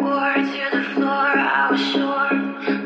Wore to the floor, I was sure